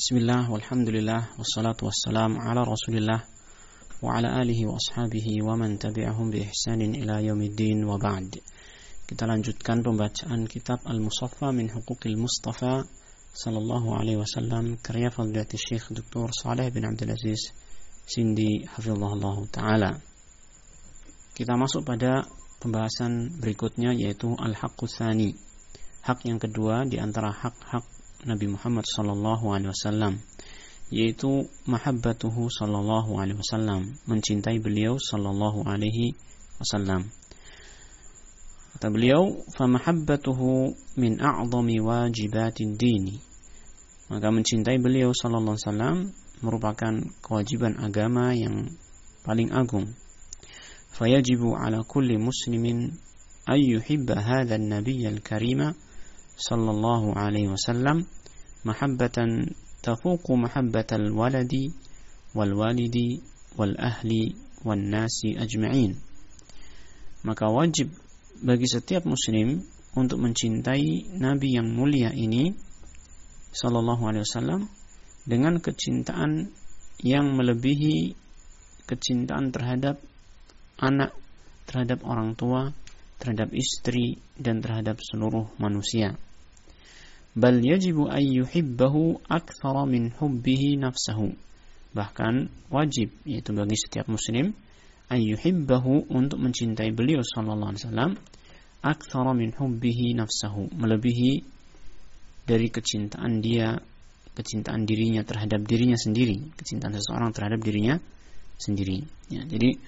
Bismillah, walhamdulillah, wassalatu wassalamu ala rasulillah wa ala alihi wa ashabihi wa man tabi'ahum bi ihsanin ila yaumiddin wa ba'd. Kita lanjutkan pembacaan kitab Al-Musaffa min Huquqil Mustafa sallallahu alaihi wasallam karya Fadilati Syekh Dr. Saleh bin Abdul Aziz Sindi hafizahullah taala. Kita masuk pada pembahasan berikutnya yaitu al-haqqus tsani. Hak yang kedua di antara hak-hak Nabi Muhammad sallallahu alaihi wasallam yaitu mahabbatuhu sallallahu alaihi wasallam, mencintai beliau sallallahu alaihi wasallam. Kata beliau, "Famahabbatuhu min a'zami wajibatid dini." Maka mencintai beliau sallallahu alaihi wasallam merupakan kewajiban agama yang paling agung. Fayajibu ala kulli muslimin ayyuhibba hadzal nabiyyal karima sallallahu alaihi wasallam محبة تفوق محبة الولد والوالد والأهل والناس أجمعين maka wajib bagi setiap muslim untuk mencintai nabi yang mulia ini sallallahu alaihi wasallam dengan kecintaan yang melebihi kecintaan terhadap anak, terhadap orang tua, terhadap istri dan terhadap seluruh manusia bal yajibu an yuhibbahu akthara min hubbihi nafsahu. Bahkan wajib yaitu bagi setiap muslim an yuhibbahu untuk mencintai beliau sallallahu alaihi wasallam akthara min hubbihi nafsahu melebihi dari kecintaan dia kecintaan dirinya terhadap dirinya sendiri kecintaan seseorang terhadap dirinya sendiri. Ya jadi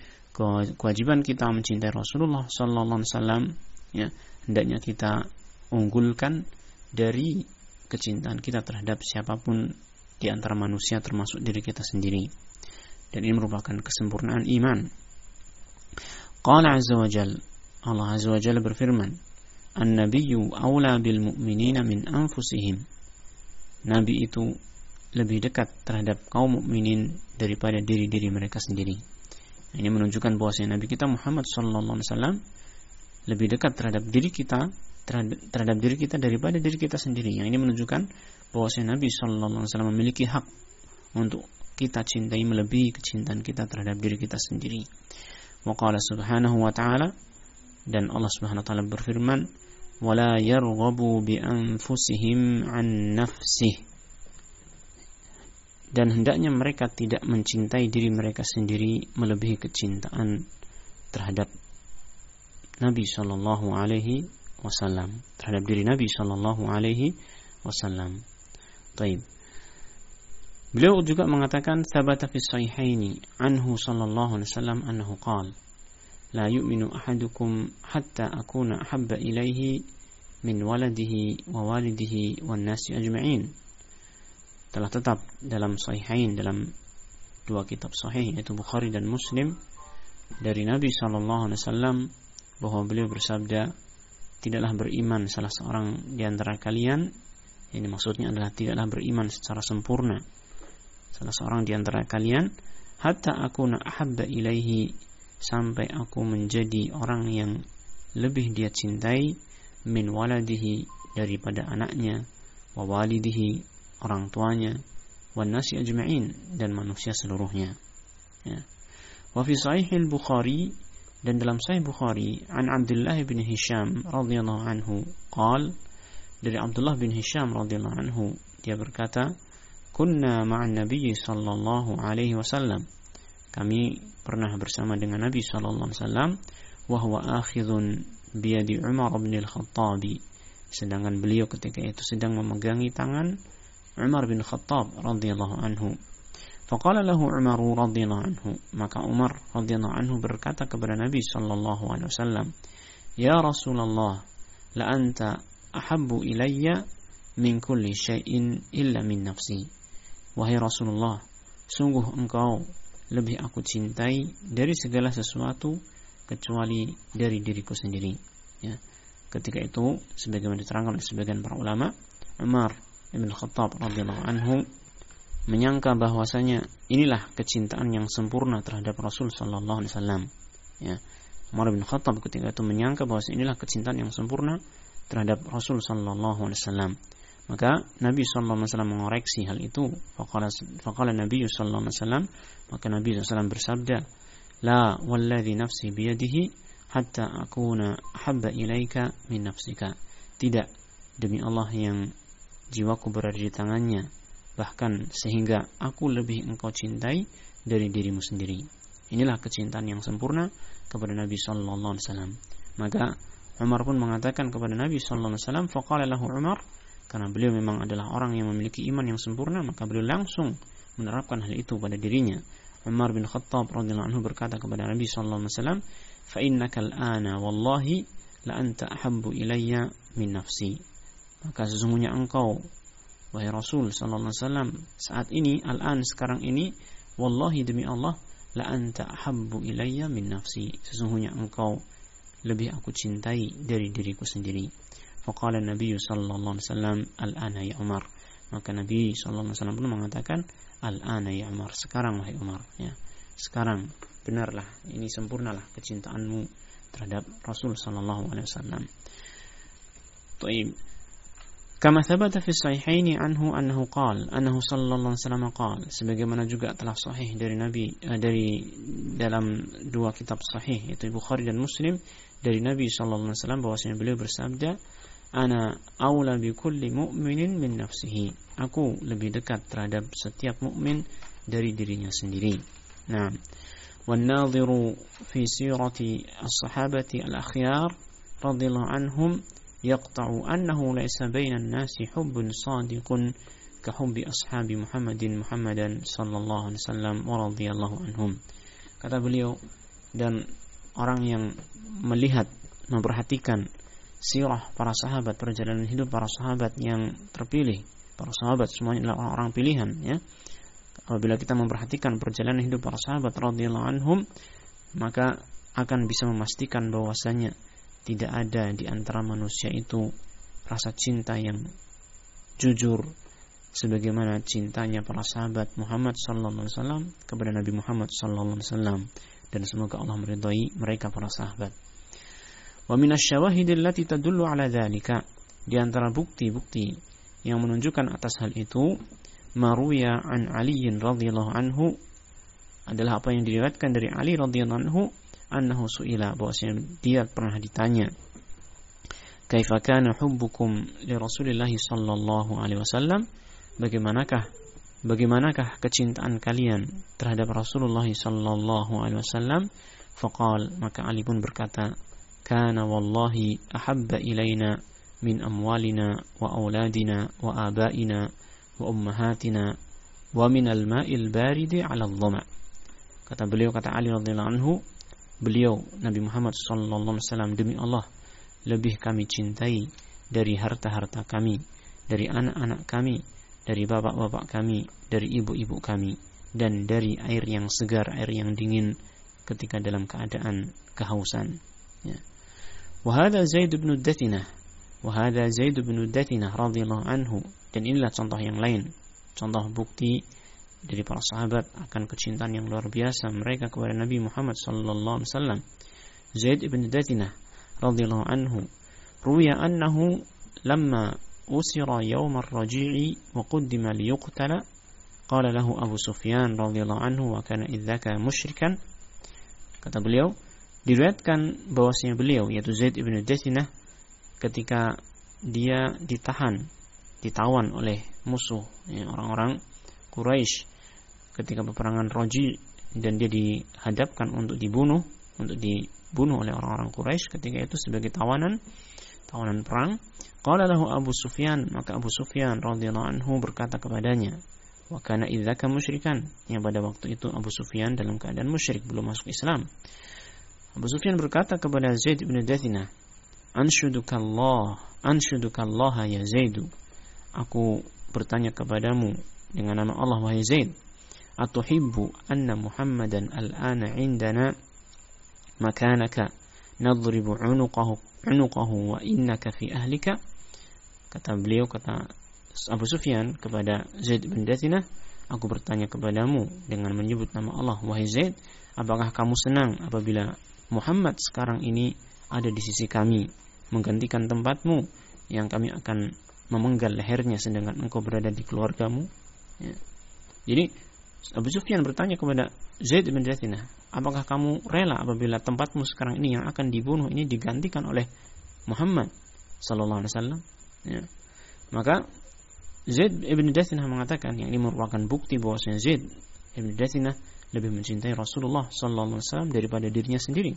kewajiban kita mencintai Rasulullah sallallahu alaihi wasallam ya hendaknya kita unggulkan dari kecintaan kita terhadap siapa pun di antara manusia termasuk diri kita sendiri. Dan ini merupakan kesempurnaan iman. Qala azza wa jal, Allah azza wa jalla berfirman, An-nabiyyu awla bil mu'minina min anfusihim. Nabi itu lebih dekat terhadap kaum mukminin daripada diri-diri mereka sendiri. Ini menunjukkan bahwa Nabi kita Muhammad sallallahu alaihi wasallam lebih dekat terhadap diri kita terhadap, diri kita daripada diri kita sendiri. Yang ini menunjukkan bahwa Nabi Shallallahu Alaihi Wasallam memiliki hak untuk kita cintai melebihi kecintaan kita terhadap diri kita sendiri. Waqala subhanahu wa ta'ala dan Allah subhanahu wa ta'ala berfirman wala yarghabu bi anfusihim an nafsih dan hendaknya mereka tidak mencintai diri mereka sendiri melebihi kecintaan terhadap Nabi Shallallahu Alaihi wasallam terhadap diri Nabi Shallallahu alaihi wasallam. Taib. Beliau juga mengatakan sabata fi sahihaini anhu sallallahu alaihi wasallam annahu qala la yu'minu ahadukum hatta akuna ahabba ilaihi min waladihi wa walidihi wan nasi ajma'in. Telah tetap dalam sahihain dalam dua kitab sahih yaitu Bukhari dan Muslim dari Nabi sallallahu alaihi wasallam bahwa beliau bersabda tidaklah beriman salah seorang di antara kalian. Ini maksudnya adalah tidaklah beriman secara sempurna salah seorang di antara kalian. Hatta aku ahabba ilaihi sampai aku menjadi orang yang lebih dia cintai min waladihi daripada anaknya wa walidihi orang tuanya wa nasi ajma'in dan manusia seluruhnya. Ya. wa fi sahih al-bukhari dan dalam Sahih Bukhari an Abdullah bin Hisham radhiyallahu anhu qal dari Abdullah bin Hisham radhiyallahu anhu dia berkata kunna ma'an nabiy sallallahu alaihi wasallam. Kami pernah bersama dengan Nabi sallallahu alaihi wasallam wa huwa akhidhun biyadi Umar bin al-Khattab sedangkan beliau ketika itu sedang memegangi tangan Umar bin Khattab radhiyallahu anhu Faqala lahu Umar radhiyallahu anhu. Maka Umar radhiyallahu anhu berkata kepada Nabi sallallahu alaihi wasallam, "Ya Rasulullah, la anta ahabbu ilayya min kulli syai'in illa min nafsi." Wahai Rasulullah, sungguh engkau lebih aku cintai dari segala sesuatu kecuali dari diriku sendiri. Ya. Ketika itu, sebagaimana diterangkan oleh sebagian para ulama, Umar ibn Khattab radhiyallahu anhu menyangka bahwasanya inilah kecintaan yang sempurna terhadap Rasul Sallallahu Alaihi Wasallam. Ya, Umar bin Khattab ketika itu menyangka bahwa inilah kecintaan yang sempurna terhadap Rasul Sallallahu Alaihi Wasallam. Maka Nabi SAW mengoreksi hal itu. Faqala Nabi SAW, maka Nabi SAW bersabda, La walladhi nafsi biyadihi hatta akuna habba ilaika min nafsika. Tidak, demi Allah yang jiwaku berada di tangannya, bahkan sehingga aku lebih engkau cintai dari dirimu sendiri. Inilah kecintaan yang sempurna kepada Nabi Sallallahu Alaihi Wasallam. Maka Umar pun mengatakan kepada Nabi Sallallahu Alaihi Wasallam, "Faqala Umar," karena beliau memang adalah orang yang memiliki iman yang sempurna, maka beliau langsung menerapkan hal itu pada dirinya. Umar bin Khattab radhiyallahu anhu berkata kepada Nabi sallallahu alaihi wasallam, "Fa al-ana wallahi la anta ahabbu ilayya min nafsi." Maka sesungguhnya engkau Wahai Rasul sallallahu alaihi wasallam, saat ini al-an sekarang ini wallahi demi Allah la anta habbu ilayya min nafsi. Sesungguhnya engkau lebih aku cintai dari diriku sendiri. Faqala Nabi sallallahu alaihi wasallam al-ana ya Umar. Maka Nabi sallallahu alaihi wasallam pun mengatakan al-ana ya Umar, sekarang wahai Umar ya. Sekarang benarlah ini sempurnalah kecintaanmu terhadap Rasul sallallahu alaihi wasallam. كما ثبت في الصحيحين عنه أنه قال أنه صلى الله عليه وسلم قال sebagaimana juga telah sahih dari Nabi eh, dari dalam dua kitab sahih yaitu Bukhari dan Muslim dari Nabi sallallahu alaihi wasallam bahwasanya beliau bersabda ana aula bi kulli mu'minin min nafsihi. Aku lebih dekat terhadap setiap mukmin dari dirinya sendiri. Nah, والناظر في سيرة الصحابة الأخيار رضي الله عنهم يقطع أنه ليس بين الناس حب صادق كحب أصحاب محمد محمدا صلى الله عليه وسلم ورضي الله عنهم kata beliau dan orang yang melihat memperhatikan sirah para sahabat, perjalanan hidup para sahabat yang terpilih. Para sahabat semuanya adalah orang-orang pilihan ya. Apabila kita memperhatikan perjalanan hidup para sahabat radhiyallahu anhum, maka akan bisa memastikan bahwasanya tidak ada di antara manusia itu rasa cinta yang jujur sebagaimana cintanya para sahabat Muhammad sallallahu alaihi wasallam kepada Nabi Muhammad sallallahu alaihi wasallam dan semoga Allah meridhai mereka para sahabat. Wa minasyawahid allati tadullu ala dzalika di antara bukti-bukti yang menunjukkan atas hal itu maruya an Ali radhiyallahu anhu adalah apa yang diriwayatkan dari Ali radhiyallahu anhu annahu su'ila bahwasanya dia pernah ditanya kaifa kana hubbukum li Rasulillah sallallahu alaihi wasallam? Bagaimanakah bagaimanakah kecintaan kalian terhadap Rasulullah sallallahu alaihi wasallam? Faqal maka Ali pun berkata kana wallahi ahabba ilaina min amwalina wa auladina wa abaina wa ummahatina wa min al-ma'il baridi 'ala kata beliau kata Ali radhiyallahu anhu beliau Nabi Muhammad wasallam demi Allah lebih kami cintai dari harta-harta kami dari anak-anak kami dari bapak-bapak kami dari ibu-ibu kami dan dari air yang segar air yang dingin ketika dalam keadaan kehausan ya. Wahada Zaid bin Datinah Wahada Zaid bin Datinah radhiyallahu anhu dan inilah contoh yang lain contoh bukti dari para sahabat akan kecintaan yang luar biasa mereka kepada Nabi Muhammad sallallahu alaihi wasallam. Zaid bin Datinah radhiyallahu anhu ruya annahu lamma usira yawm ar-raji'i wa qaddima liyuqtala qala lahu Abu Sufyan radhiyallahu anhu wa kana idzaka musyrikan kata beliau diriwayatkan bahwasanya beliau yaitu Zaid ibn Jasinah ketika dia ditahan ditawan oleh musuh ya, orang-orang Quraisy ketika peperangan Roji dan dia dihadapkan untuk dibunuh untuk dibunuh oleh orang-orang Quraisy ketika itu sebagai tawanan tawanan perang qala lahu Abu Sufyan maka Abu Sufyan radhiyallahu anhu berkata kepadanya wa kana idzaka musyrikan yang pada waktu itu Abu Sufyan dalam keadaan musyrik belum masuk Islam Abu Sufyan berkata kepada Zaid bin Dathina, Anshudukallah, anshudukallah ya Zaidu. Aku bertanya kepadamu dengan nama Allah wahai Zaid. Anna Muhammadan al-ana indana makanaka nadribu unuqahu unuqahu wa innaka fi ahlika kata beliau kata Abu Sufyan kepada Zaid bin aku bertanya kepadamu dengan menyebut nama Allah wahai Zaid apakah kamu senang apabila Muhammad sekarang ini ada di sisi kami menggantikan tempatmu yang kami akan memenggal lehernya sedangkan engkau berada di keluargamu? Ya. jadi Abu Sufyan bertanya kepada Zaid bin Jathina apakah kamu rela apabila tempatmu sekarang ini yang akan dibunuh ini digantikan oleh Muhammad sallallahu alaihi wasallam ya. maka Zaid ibn Jathina mengatakan yang ini merupakan bukti bahwasanya Zaid ibn Jathina lebih mencintai Rasulullah sallallahu alaihi wasallam daripada dirinya sendiri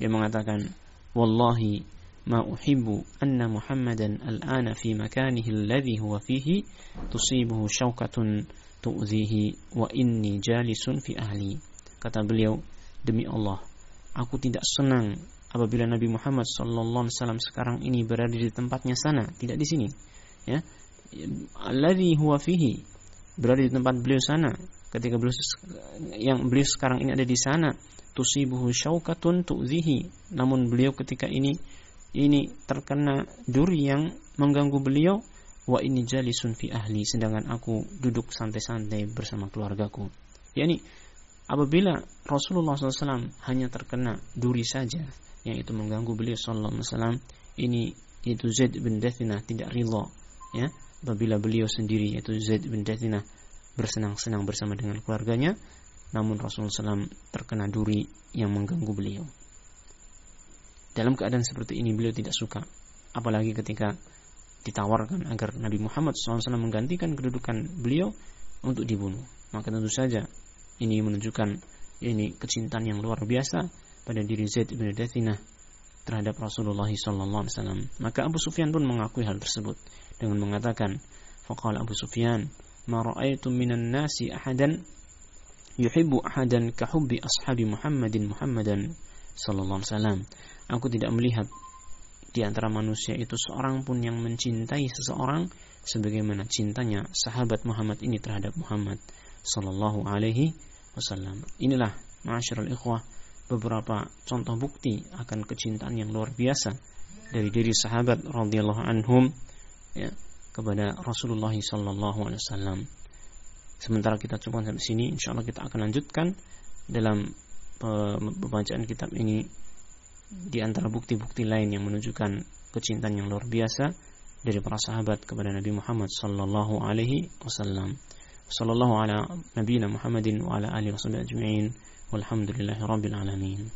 dia mengatakan wallahi ما أحب أن محمدا الآن في مكانه الذي هو فيه تصيبه شوكة tu'zihi wa inni jalisun fi ahli. Kata beliau, demi Allah, aku tidak senang apabila Nabi Muhammad sallallahu alaihi wasallam sekarang ini berada di tempatnya sana, tidak di sini. Ya. Alladhi huwa fihi berada di tempat beliau sana ketika beliau yang beliau sekarang ini ada di sana tusibuhu syaukatun tu'zihi namun beliau ketika ini ini terkena duri yang mengganggu beliau wa ini jalisun fi ahli sedangkan aku duduk santai-santai bersama keluargaku. Yakni apabila Rasulullah SAW hanya terkena duri saja yang itu mengganggu beliau Sallallahu Alaihi Wasallam ini itu Zaid bin Dathina tidak ridho ya. Apabila beliau sendiri yaitu Zaid bin Dathina bersenang-senang bersama dengan keluarganya namun Rasulullah SAW terkena duri yang mengganggu beliau. Dalam keadaan seperti ini beliau tidak suka. Apalagi ketika ditawarkan agar Nabi Muhammad SAW menggantikan kedudukan beliau untuk dibunuh. Maka tentu saja ini menunjukkan ini kecintaan yang luar biasa pada diri Zaid bin Dathinah terhadap Rasulullah SAW maka Abu Sufyan pun mengakui hal tersebut dengan mengatakan faqala Abu Sufyan ma ra'aitu minan nasi ahadan yuhibbu ahadan kahubbi ashabi Muhammadin Muhammadan wasallam. Aku tidak melihat di antara manusia itu seorang pun yang mencintai seseorang sebagaimana cintanya sahabat Muhammad ini terhadap Muhammad sallallahu alaihi wasallam. Inilah ma'asyiral ikhwah beberapa contoh bukti akan kecintaan yang luar biasa dari diri sahabat radhiyallahu anhum ya kepada Rasulullah sallallahu alaihi wasallam. Sementara kita coba sampai sini, insyaallah kita akan lanjutkan dalam pembacaan kitab ini di antara bukti-bukti lain yang menunjukkan kecintaan yang luar biasa dari para sahabat kepada Nabi Muhammad sallallahu alaihi wasallam. Sallallahu ala nabiyina Muhammadin wa ala alihi wasallam ajma'in. Walhamdulillahirabbil alamin.